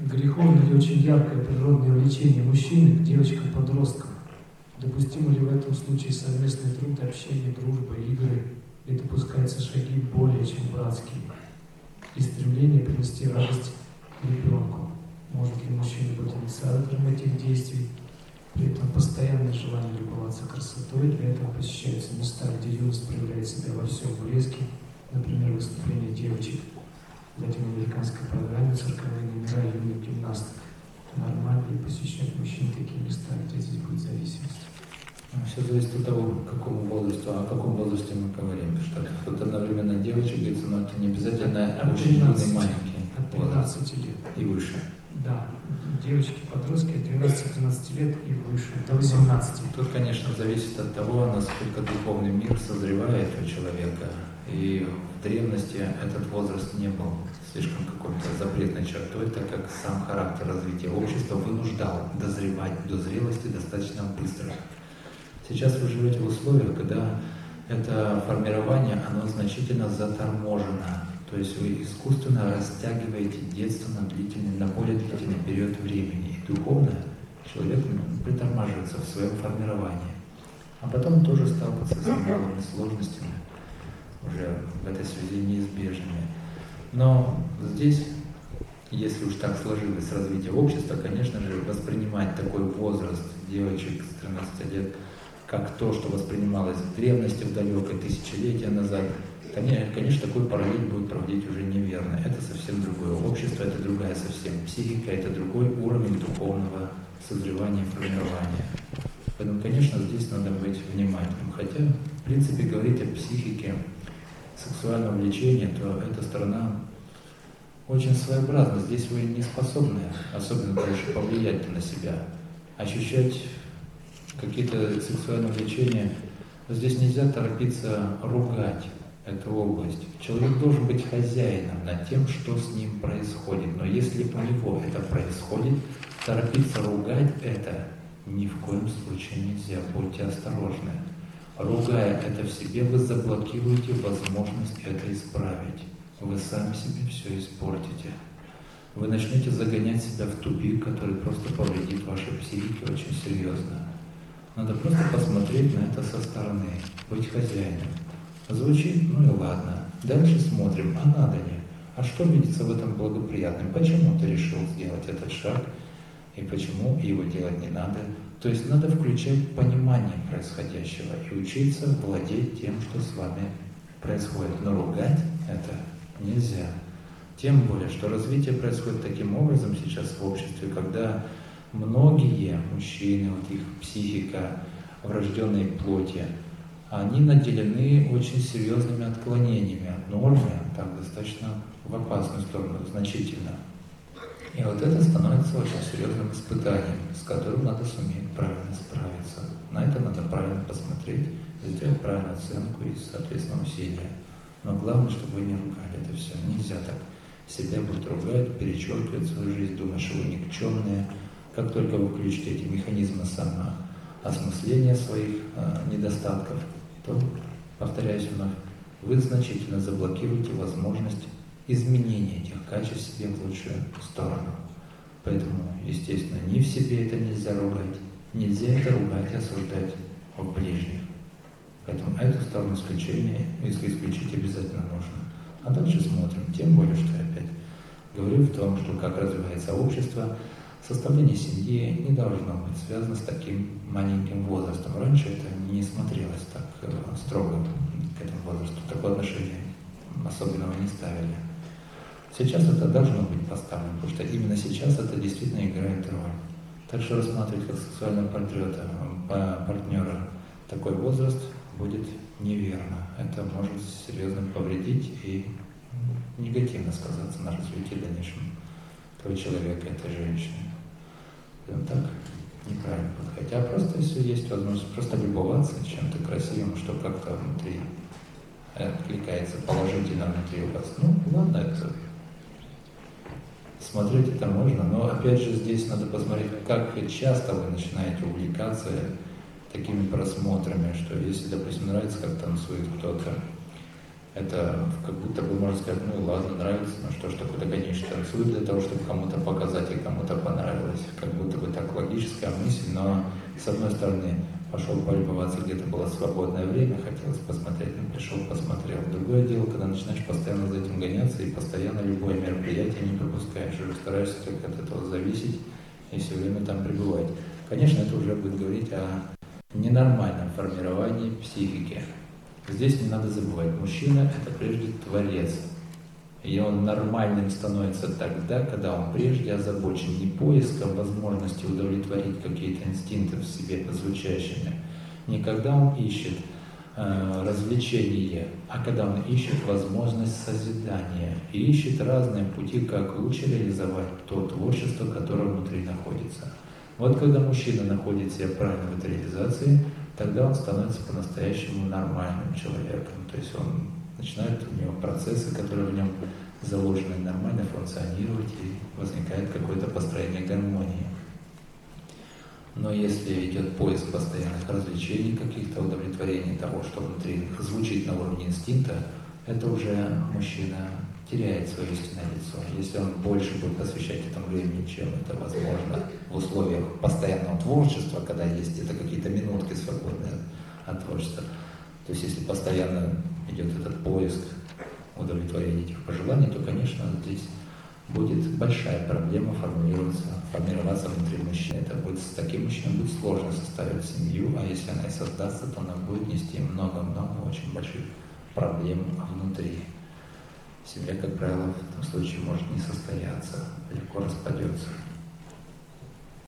Греховно ли очень яркое природное влечение мужчины к девочкам-подросткам? Допустимо ли в этом случае совместный труд, общение, дружба, игры? И допускаются шаги более чем братские? И стремление принести радость ребенку? Может ли мужчина быть инициатором этих действий? При этом постоянное желание любоваться красотой, для этого посещаются места, где юность проявляет себя во всем блеске, например, выступления девочек в латиноамериканской программе «Цирковые номера юных гимнасток». Нормально ли посещать мужчин такие места, где здесь будет зависимость? Ну, Все зависит от того, к какому возрасту, о каком возрасте мы говорим. Что тут одновременно девочек говорится, но это не обязательно От очень 13. юный маленький От возраст 15 лет. и выше. Да, девочки-подростки от 12-13 лет и выше, до 18. Тут, конечно, зависит от того, насколько духовный мир созревает у человека. И в древности этот возраст не был слишком какой-то запретной чертой, так как сам характер развития общества вынуждал дозревать до зрелости достаточно быстро. Сейчас вы живете в условиях, когда это формирование, оно значительно заторможено. То есть вы искусственно растягиваете детство на длительный, на более длительный период времени. И духовно человек ну, притормаживается в своем формировании. А потом тоже сталкиваться с немалыми сложностями, уже в этой связи неизбежными. Но здесь, если уж так сложилось развитие общества, конечно же, воспринимать такой возраст девочек с 13 лет, как то, что воспринималось в древности, в далекой тысячелетия назад, Конечно, такой параллель будет проводить уже неверно. Это совсем другое общество, это другая совсем психика, это другой уровень духовного созревания и формирования. Поэтому, конечно, здесь надо быть внимательным. Хотя, в принципе, говорить о психике сексуального влечения, то эта сторона очень своеобразна. Здесь вы не способны, особенно дальше, повлиять на себя. Ощущать какие-то сексуальные влечения, здесь нельзя торопиться ругать эту область. Человек должен быть хозяином над тем, что с ним происходит. Но если у него это происходит, торопиться ругать это ни в коем случае нельзя. Будьте осторожны. Ругая это в себе, вы заблокируете возможность это исправить. Вы сами себе все испортите. Вы начнете загонять себя в тупик, который просто повредит вашей психике очень серьезно. Надо просто посмотреть на это со стороны, быть хозяином. Звучит, ну и ладно. Дальше смотрим, а надо ли? А что видится в этом благоприятным? Почему ты решил сделать этот шаг? И почему его делать не надо? То есть надо включать понимание происходящего и учиться владеть тем, что с вами происходит. Но ругать это нельзя. Тем более, что развитие происходит таким образом сейчас в обществе, когда многие мужчины, вот их психика, врожденной плоти, они наделены очень серьезными отклонениями от нормы, так достаточно в опасную сторону, значительно. И вот это становится очень серьезным испытанием, с которым надо суметь правильно справиться. На это надо правильно посмотреть, сделать правильную оценку и, соответственно, усилия. Но главное, чтобы вы не ругали это все. Нельзя так себя будет ругать, перечеркивать свою жизнь, думать, что вы никчемные. Как только вы включите эти механизмы самоосмысления своих э, недостатков, то, повторяюсь вновь, вы значительно заблокируете возможность изменения этих качеств себе в лучшую сторону. Поэтому, естественно, ни в себе это нельзя ругать, нельзя это ругать и осуждать в ближних. Поэтому эту сторону исключения, если исключить, обязательно нужно. А дальше смотрим. Тем более, что я опять говорю в том, что как развивается общество, составление семьи не должно быть связано с таким маленьким возрастом. Раньше это не смотрелось так э, строго к этому возрасту, такое отношение особенного не ставили. Сейчас это должно быть поставлено, потому что именно сейчас это действительно играет роль. Так что рассматривать как сексуального портрета партнера такой возраст будет неверно. Это может серьезно повредить и негативно сказаться на развитии дальнейшем этого человека, этой женщины. Прям так неправильно подходить. А просто, если есть возможность, просто любоваться чем-то красивым, что как-то внутри откликается положительно внутри у вас. Ну, ладно, это смотреть это можно, но опять же здесь надо посмотреть, как часто вы начинаете увлекаться такими просмотрами, что если, допустим, нравится, как танцует кто-то, это как будто бы можно сказать, ну ладно, нравится, но что ж такое догонишь, танцует для того, чтобы кому-то показать, и романтическая мысль, но с одной стороны пошел полюбоваться, где-то было свободное время, хотелось посмотреть, ну, пришел, посмотрел. Другое дело, когда начинаешь постоянно за этим гоняться и постоянно любое мероприятие не пропускаешь, уже стараешься только от этого зависеть и все время там пребывать. Конечно, это уже будет говорить о ненормальном формировании психики. Здесь не надо забывать, мужчина – это прежде творец. И он нормальным становится тогда, когда он прежде озабочен не поиском возможности удовлетворить какие-то инстинкты в себе позвучащими, не когда он ищет э, развлечение, а когда он ищет возможность созидания и ищет разные пути, как лучше реализовать то творчество, которое внутри находится. Вот когда мужчина находит себя правильно в этой реализации, тогда он становится по-настоящему нормальным человеком. То есть он начинает у него процессы, которые в нем заложены, нормально функционировать, и возникает какое-то построение гармонии. Но если идет поиск постоянных развлечений, каких-то удовлетворений того, что внутри звучит на уровне инстинкта, это уже мужчина теряет свое истинное лицо. Если он больше будет посвящать этому времени, чем это возможно в условиях постоянного творчества, когда есть это какие-то минутки свободные от творчества. То есть если постоянно идет этот поиск удовлетворения этих пожеланий, то, конечно, здесь будет большая проблема формулироваться, формироваться внутри мужчины. Это будет с таким мужчиной будет сложно составить семью, а если она и создастся, то она будет нести много-много очень больших проблем внутри. Семья, как правило, в этом случае может не состояться, легко распадется.